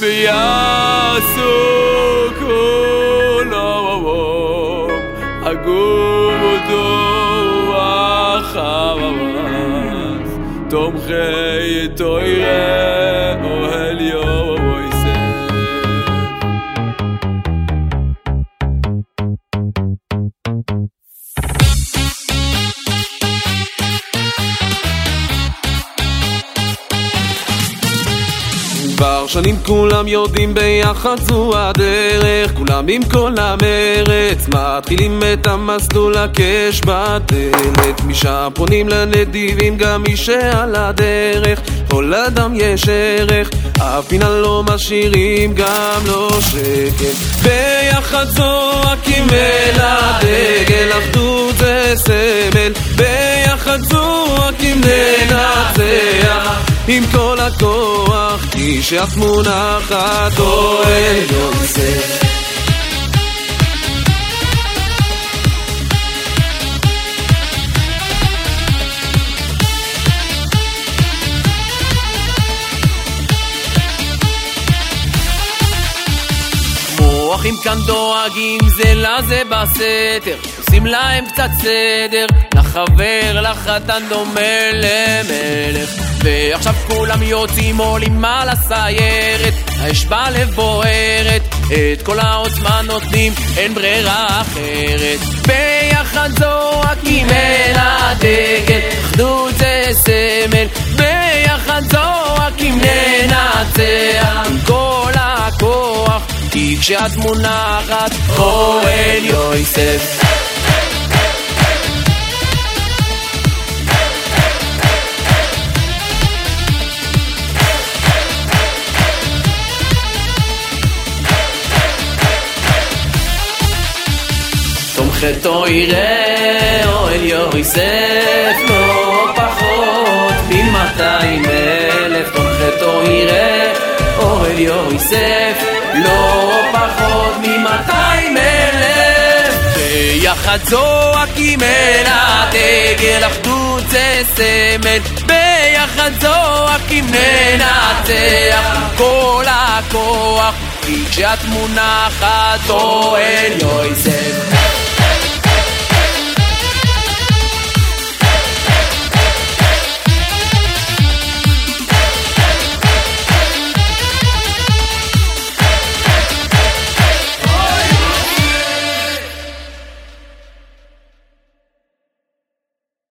ויעשו כל העולם אגודו אחריו. תומכי תוירה אוהל שנים כולם יודעים ביחד זו הדרך. כולם עם כל המרץ מתחילים את המסלול הקש בדלת. משם פונים לנדיבים גם מי שעל הדרך. כל אדם יש ערך אף פינה לא משאירים גם לא שקל ביחד זועקים אל הדגל אחדות זה סמל. ביחד זועקים ננצח. עם כל הכוח, כי שאת מונחת אוהל יוסף. אחים כאן דואגים זה לזה בסתר עושים להם קצת סדר לחבר, לחתן דומה למלך ועכשיו כולם יוצאים עולים על הסיירת האש בלב בוערת את כל העוצמה נותנים אין ברירה אחרת. ביחד זועקים אל הדגל אחדות זה סמל. ביחד זועקים ננצח כל הכוח כי כשאת מונחת אוהל יוסף תומכתו יראה אוהל יוסף לא פחות. ממאתיים אלף תומכתו יראה אוהל יוסף לא פחות. ממאתיים אלף. ביחד זועקים אל הדגל אחדות זה סמל. ביחד זועקים ננצח כל הכוח. כי כשאת מונחת אוהל יוסף